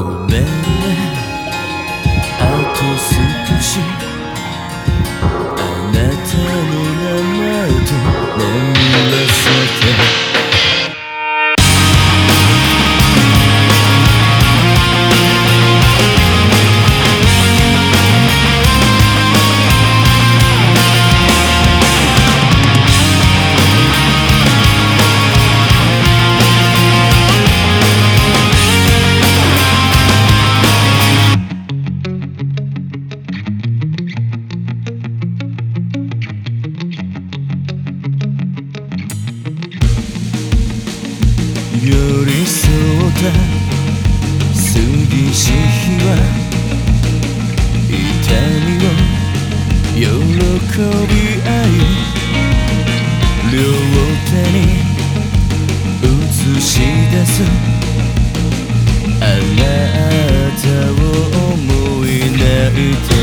ごめん。ねあと少し。あなたの名前と眠寄り添った。杉し日は痛みを喜び合い。両手に映し出す。あなたを思い泣いて。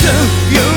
to you.